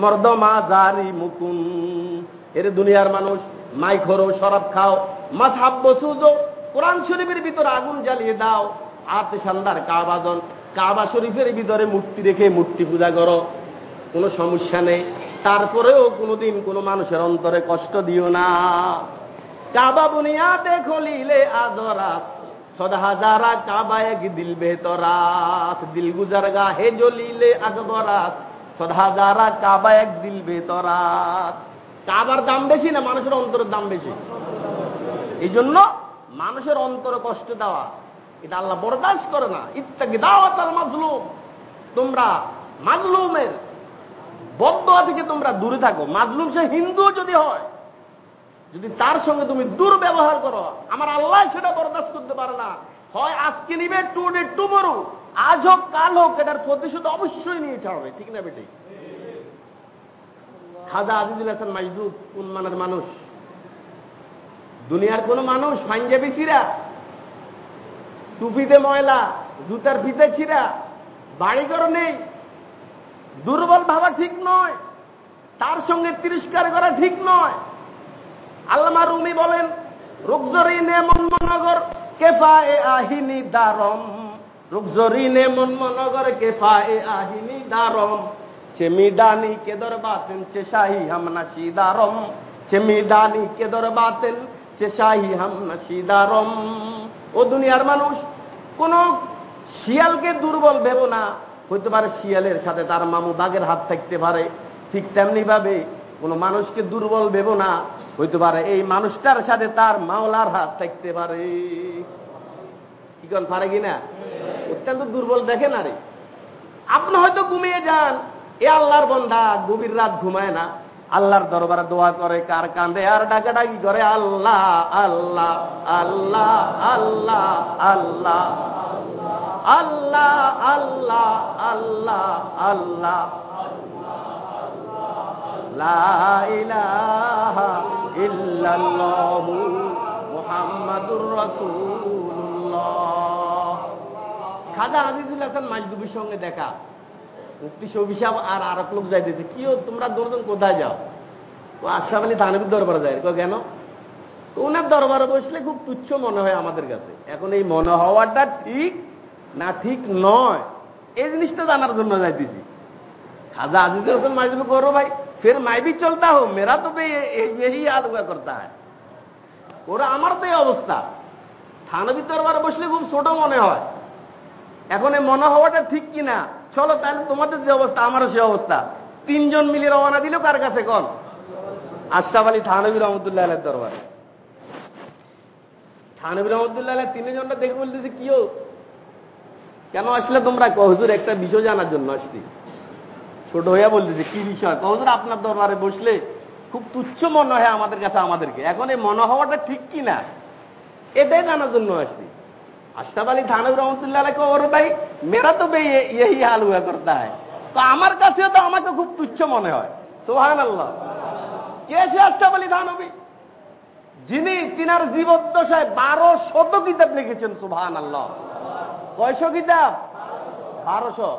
মর্দমা জারি মুকুন। এর দুনিয়ার মানুষ, মাই খরো শরাব খাও। মাথাব্য সুজো, কোরআন শরীফের ভিতরে আগুন জ্বালিয়ে দাও। শানদার কাবাজন কাবা শরীফের ভিতরে মূর্তি রেখে মূর্তি পূজা করো, কোনো সমস্যা নেই। তারপরেও কোনোদিন কোনো মানুষের অন্তরে কষ্ট দিও না। কাবা বুনিয়া দেখো লিলে আদরাত সদা হাজারা কাবা এক দিল বেতরাত দিল গুজার গা হে জলিলে আকবরাত সদা হাজারা কাবা এক দিল বেতরাত কাবার দাম বেশি না মানুষের অন্তরের দাম বেশি? এই জন্য মানুষের অন্তরে কষ্ট দেওয়া। এটা আল্লাহ বরদাস্ত করে না। ইত্যাদি দাওয়াত মাজলুম। তোমরা মাজলুমের বদয়া থেকে তোমরা দূরে থাকো। মাজলুম সে হিন্দু যদি হয়, যদি তার সঙ্গে তুমি দুর্ব্যবহার করো, আমার আল্লাহ সেটা বরদাস্ত করতে পারে না। হয় আজকে নিবে টু ডে টুমরু আজ হোক, কাল হোক, এটার প্রতিশোধ অবশ্যই নিয়ে হবে। ঠিক না বেটি? খাজা আজিজুল হাসান মাইজুদ কোন মানের মানুষ। দুনিয়ার কোন মানুষ পাঞ্জাবি ছিঁড়া টুপিতে ময়লা, জুতার ফিতে ছিঁড়া, বাড়ি ঘর নেই। দুর্বল ভাবা ঠিক নয়, তার সঙ্গে তিরস্কার করা ঠিক নয়। আল্লামা রুমি বলেন, রুকজরি নে মনমনগর কেফা এ আহিনী দারম। রুকজরি নে মনমনগর কেফা এ আহিনী দারম। চেমি ডানি কেদর বাতেন চেশাহি হামনা সিদারম চেমি ডানি কেদর বাতেন চেশাহি হামনা সিদারম ও দুনিয়ার মানুষ কোন শিয়ালকে দুর্বল ভেব না। হইতে পারে শিয়ালের সাথে তার মামু বাঘের হাত থাকতে পারে। ঠিক তেমনি ভাবে কোন মানুষকে দুর্বল ভেব না। হইতে পারে এই মানুষটার সাথে তার মাওলার হাত থাকতে পারে। কি কন, পারে কিনা অত্যন্ত দুর্বল দেখে না রে। আপনি হয়তো ঘুমিয়ে যান। এ আল্লাহর বন্ধা গভীর রাত ঘুমায় না। আল্লাহর দরবারে দোয়া করে কার কান্দে আর ডাকাডাকি করে আল্লাহ আল্লাহ আল্লাহ আল্লাহ আল্লাহ আল্লাহ আল্লাহ আল্লাহ আল্লাহ খাজা আজিজুল হাসান মাজদুবির সঙ্গে দেখা মুফতি শৌবি আর আরক লোক যাই দিতে কি তোমরা দুজন কোথায় যাও? ও আশরাফ আলী থানবির দরবারে যায়। কেন? ওনার দরবারে বসলে খুব তুচ্ছ মনে হয় আমাদের কাছে। এখন এই মনে হওয়াটা ঠিক না ঠিক নয়? এই জিনিসটা জানার জন্য যাইতেছি খাজা আজিজ হোসেন মাইজুল করো ভাই। ফের মাইবি চলতা হো মেরা তো এই ইয়াদ করতা হয়। ওরা আমার তো এই অবস্থা। থানবির দরবারে বসলে খুব ছোট মনে হয়। এখন এই মনে হওয়াটা ঠিক কিনা? চলো তাহলে তোমাদের যে অবস্থা, আমারও সে অবস্থা। তিনজন মিলে রওনা দিল কার কাছে কন? আশরাফ আলী থানবী রহমতুল্লাহ আলের দরবারে। থানবী রহমতুল্লাহ আলের তিনজনটা দেখে বলতেছে কিও কেন আসলে তোমরা কহজুর একটা বিষয় জানার জন্য আসছি। ছোট হইয়া বলতেছে, কি বিষয়? কহজুর আপনার দরবারে বসলে খুব তুচ্ছ মনে হয় আমাদের কাছে, আমাদেরকে। এখন এই মনে হওয়াটা ঠিক কি না এটাই জানার জন্য আসছি। আশরাফ আলী থানবী রহমতুল্লাহ ওর ভাই মেরা তো এই হাল হুয়া করতা হয়। তো আমার কাছেও তো আমাকে খুব তুচ্ছ মনে হয়। সোহান আল্লাহ কে সে আশরাফ আলী থানবী যিনি তিনার জীবদ্দশায় বারো শত কিতাব লিখেছেন সুবহান আল্লাহ কয়শো কিতাব? বারোশো।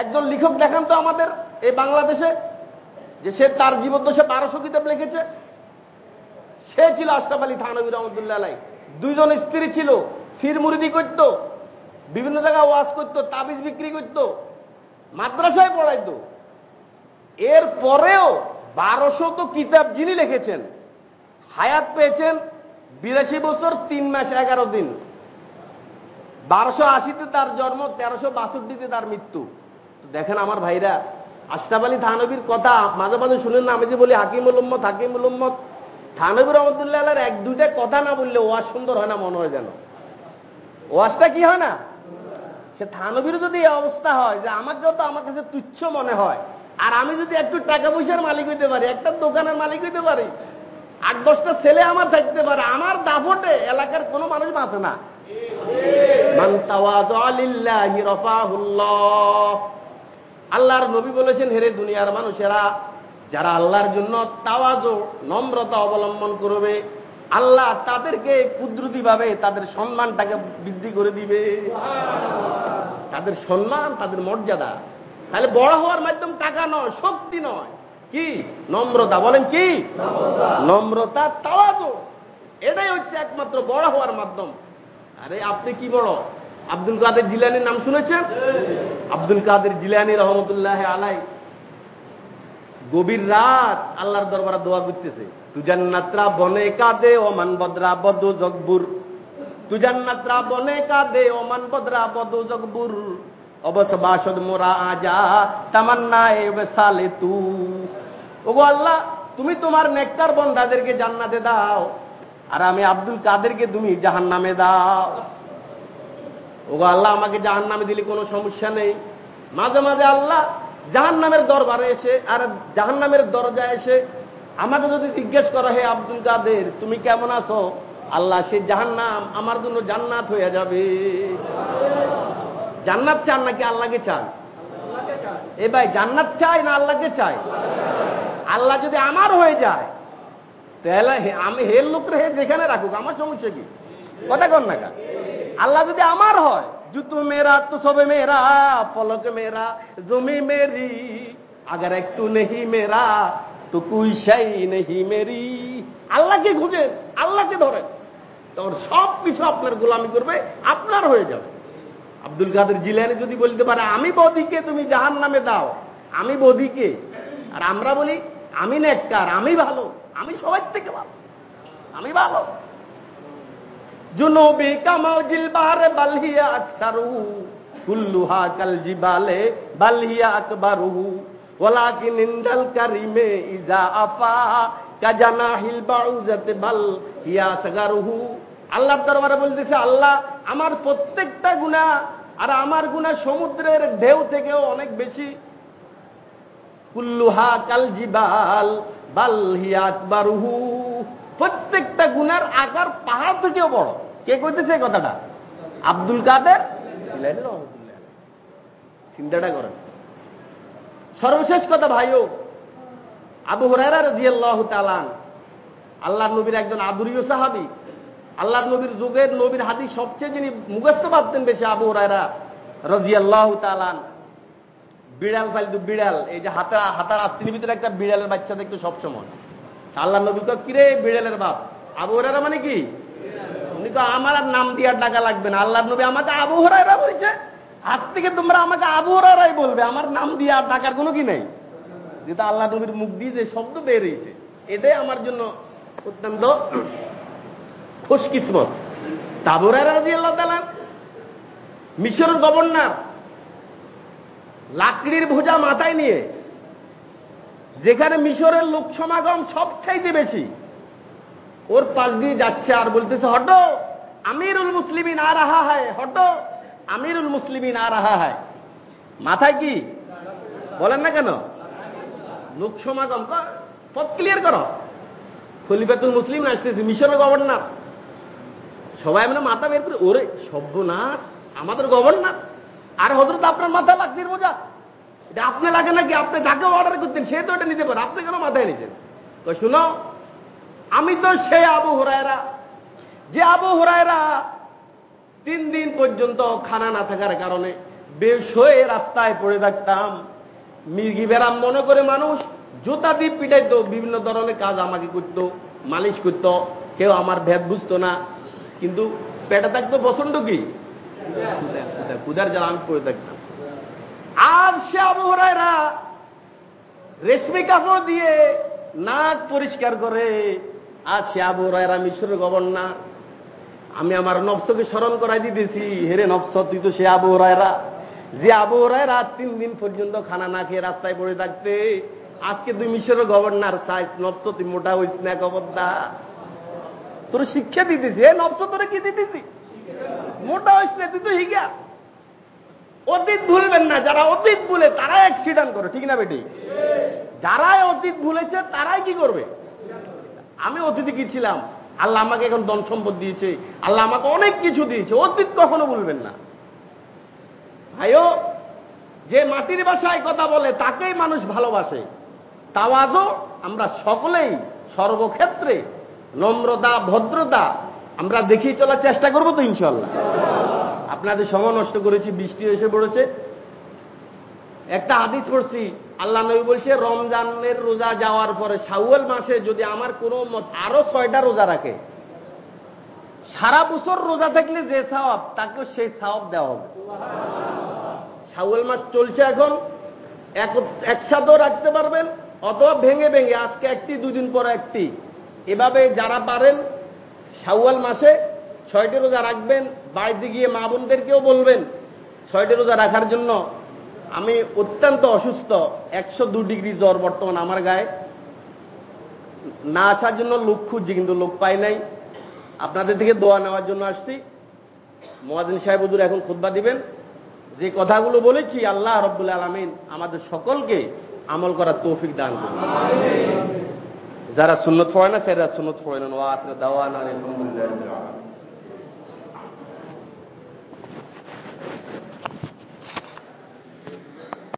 একজন লিখক দেখান তো আমাদের এই বাংলাদেশে, যে সে তার জীবদ্দশায় বারোশো কিতাব লিখেছে। সে ছিল আশরাফ আলী থানবী রহমতুল্লাহ দুইজন স্ত্রী ছিল। ফির মুরিদি করত, বিভিন্ন জায়গায় ওয়াজ করত, তাবিজ বিক্রি করত, মাদ্রাসায় পড়াইত। এর পরেও বারোশো তো কিতাব যিনি লিখেছেন, হায়াত পেয়েছেন বিরাশি বছর তিন মাস এগারো দিন। বারোশো আশিতে তার জন্ম, তেরোশো বাষট্টিতে তার মৃত্যু। দেখেন আমার ভাইরা, আশরাফ আলী থানবীর কথা মাঝে মাঝে শুনেন না, আমি যে বলি হাকিমুল উম্মত হাকিমুল উম্মত। থানবীর রহমতুল্লাহ এক দুইটা কথা না বললে ওয়াজ সুন্দর হয় না, মনে হয় যেন। ওয়াজটা কি হয় না? সে থানবীর যদি এই অবস্থা হয়, যে আমার যত আমার কাছে তুচ্ছ মনে হয়, আর আমি যদি একটু টাকা পয়সার মালিক হইতে পারি, একটা দোকানের মালিক হইতে পারি, আট দশটা ছেলে আমার থাকতে পারে, আমার দাপটে এলাকার কোনো মানুষ বাঁচে না। আল্লাহর নবী বলেছেন হেরে দুনিয়ার মানুষেরা, যারা আল্লাহর জন্য তাওয়াজ, নম্রতা অবলম্বন করবে আল্লাহ তাদেরকে কুদরতি ভাবে তাদের সম্মানটাকে বৃদ্ধি করে দিবে। তাদের সম্মান, তাদের মর্যাদা। তাহলে বড় হওয়ার মাধ্যম টাকা নয়, শক্তি নয়। কি? নম্রতা। বলেন কি? নম্রতা, তাওয়াজ। এটাই হচ্ছে একমাত্র বড় হওয়ার মাধ্যম। আরে, আপনি কি বড়? আব্দুল কাদের জিলানির নাম শুনেছেন? আব্দুল কাদের জিলানি রহমতুল্লাহ আলাই গভীর রাত আল্লাহর দরবারে দোয়া করতেছে। তুজান্নাত্রা বনে কাদে, ওমান বদরা বদু জগবুর তুজান্নাত্রা বনে কাদে, ওমান বদরা বদু জগবুর অবশ্য বাসদ মোরা আজা, তামান্না এবে সালে তু। ওগো আল্লাহ, তুমি তোমার নেককার বন্দাদেরকে জান্নাতে দাও, আর আমি আব্দুল কাদেরকে তুমি জাহান নামে দাও। ওগো আল্লাহ, আমাকে জাহান নামে দিলে কোনো সমস্যা নেই। মাঝে মাঝে আল্লাহ জাহান নামের দরবারে এসে, আর জাহান নামের দরজায় এসে আমাকে যদি জিজ্ঞেস করো, হে আব্দুল কাদের, তুমি কেমন আছো? আল্লাহ সে জাহান নাম আমার জন্য জান্নাত হয়ে যাবে। জান্নাত চান নাকি আল্লাহকে চান? এ ভাই, জান্নাত চাই না আল্লাহকে চাই আল্লাহ যদি আমার হয়ে যায়, তাহলে আমি হের লোক হে যেখানে রাখুক, আমার সমস্যা কি? কথা কর না আল্লাহ যদি আমার হয় জুতো মেরা তো সবে মেরা পলক মেরা জমি মেরি আগার একটু নেহি মেরা তো কুইশাই নেহি মেরি আল্লাহকে খুঁজে আল্লাহকে ধরেন তখন সব কিছু আপনার গোলামি করবে, আপনার হয়ে যাবে। আব্দুল কাদের জিলানি যদি বলতে পারে, আমি বদিকে তুমি জাহান নামে দাও। আমি বদিকে। আর আমরা বলি, আমি নেককার, আমি ভালো, আমি সবার থেকে ভালো, আমি ভালো। জুনুবি বাহারে বালহিয়া কুল্লুহা কাল জিবালে বালহিয়া কারিমে ইজা আফা কাজানাহিল বাউজাতে বাল দরবারে বলতেছে, আল্লাহ, আমার প্রত্যেকটা গুণা আর আমার গুণা সমুদ্রের ঢেউ থেকেও অনেক বেশি। কুল্লুহা কাল জিবাল বাল হিয়া আকবারুহু। প্রত্যেকটা গুনার আকার পাহাড় থেকেও বড়। কে কইতেছে এই কথাটা? আব্দুল কাদের? চিন্তাটা করেন। সর্বশেষ কথা ভাইও আবু হরারা রাজিয়াল্লাহ তালান আল্লাহ নবীর একজন আদুরীয় সাহাবি। আল্লাহ নবীর যুগের নবীর হাদি সবচেয়ে যিনি মুখস্থ ভাবতেন বেশি আবু হরাইরা রাজিয়াল্লাহ তালান বিড়াল ফালতু বিড়াল, এই যে হাতা হাতার আস্তির ভিতরে একটা বিড়ালের বাচ্চা দেখতো সবসময়। আল্লাহ নবী তো কিরে বিড়ালের বাপ? আবু হরাইরা মানে কি? উনি তো আমার আর নাম দিয়ে টাকা লাগবে না। আল্লাহ নবী আমাকে আবু হরাইরা বলছে। আজ থেকে তোমরা আমাকে আবু হরাইরাই বলবে। আমার নাম দিয়ে আর ডাকার কোনো কি নেই? যেটা আল্লাহ নবীর মুখ দিয়ে যে শব্দ বেরিয়েছে, এটাই আমার জন্য অত্যন্ত খুশকিসমত। তাবুরা রাজি আল্লাহ তালান মিশরের গভর্নর লাকড়ির ভোজা মাথায় নিয়ে যেখানে মিশরের লোক সমাগম সবচাইতে বেশি, ওর পাশ দিয়ে যাচ্ছে আর বলতেছে হটো আমিরুল মুসলিমিন আর রাহা হয় হটো আমিরুল মুসলিমিন আর রাহা হয়। মাথায় কি? বলেন না কেন? লোক সমাগম পথ ক্লিয়ার করো। খলিফাতুল মুসলিম আসতেছে, মিশরের গভর্নর। সবাই মানে মাথা বের করে, ওরে সভ্যনাশ আমাদের গভর্নর? আর হজরত আপনার মাথা লাগছে, বোঝা। এটা আপনি লাগে নাকি? আপনি যাকে অর্ডার করতেন সে তো এটা নিতে পারে। আপনি কেন মাথায় নিতেন তো শুনো আমি তো সেই আবু হরায়রা। যে আবু হরায়রা তিন দিন পর্যন্ত খানা না থাকার কারণে বেশ হয়ে রাস্তায় পড়ে থাকতাম। মির্গি বেরাম মনে করে মানুষ জুতা দিয়ে পিটাইতো বিভিন্ন ধরনের কাজ আমাকে করতো মালিশ করতো। কেউ আমার ভেদ বুঝতো না। কিন্তু পেটে থাকতো প্রচণ্ড কি? কুদার জ্বালা আমি পড়ে থাকতাম। আর সে আবহাওয়ারা রেশমি কাপড় দিয়ে নাক পরিষ্কার করে আর সে আবহাওয়ারা মিশরের গভর্নর। আমি আমার নবসকে স্মরণ করাই দিতেছি। হেরে নবস, তুই তো সে আবু রায়রা যে আবু রায়রা তিন দিন পর্যন্ত খানা না খেয়ে রাস্তায় পড়ে থাকতে, আজকে তুই মিশরের গভর্নর সাইজ নবস, তুই মোটা হইস না কবদ্দা তোর শিক্ষা দিতেছি। এ নবস, তোরে কি দিতেছি? মোটা হইস না, তুই তো হিগা অতীত ভুলবেন না, যারা অতীত ভুলে তারাই অ্যাক্সিডেন্ট করে, ঠিক না বেটি? যারাই অতীত ভুলেছে তারাই কি করবে? আমি অতীতে কি ছিলাম? আল্লাহ আমাকে এখন ধন সম্পদ দিয়েছে, আল্লাহ আমাকে অনেক কিছু দিয়েছে, অতীত কখনো বলবেন না। ভাইও, যে মাটির ভাষায় কথা বলে তাকেই মানুষ ভালোবাসে। তাও আজও আমরা সকলেই সর্বক্ষেত্রে নম্রতা, ভদ্রতা আমরা দেখিয়ে চলার চেষ্টা করব তো ইনশাল্লাহ আপনাদের সময় নষ্ট করেছি, বৃষ্টি এসে পড়েছে। একটা হাদিস পড়ছি, আল্লাহ নবী বলছে, রমজানের রোজা যাওয়ার পরে শাওয়াল মাসে যদি আমার কোনো মত- আরও ছয়টা রোজা রাখে, সারা বছর রোজা থাকলে যে সাওয়াব, তাকেও সেই সাওয়াব দেওয়া হবে। শাওয়াল মাস চলছে এখন, এক- একসাথেও রাখতে পারবেন, অথবা ভেঙে ভেঙে, আজকে একটি, দুদিন পর একটি। এভাবে যারা পারেন, শাওয়াল মাসে ছয়টি রোজা রাখবেন বাড়িতে গিয়ে মা বোনদেরকেও বলবেন ছয়টি রোজা রাখার জন্য আমি অত্যন্ত অসুস্থ একশো দু ডিগ্রি জ্বর বর্তমান আমার গায়ে। না আসার জন্য লোক খুঁজছি কিন্তু লোক পাই নাই। আপনাদের থেকে দোয়া নেওয়ার জন্য আসছি। মোয়াজিন সাহেব হুজুর এখন খুতবা দিবেন। যে কথাগুলো বলেছি আল্লাহ রব্বুল আলমিন আমাদের সকলকে আমল করার তৌফিক দান করুন। যারা সুন্নত পড়ে না সেরা সুন্নত পড়ে না। দাওয়ানা আলহামদুলিল্লাহ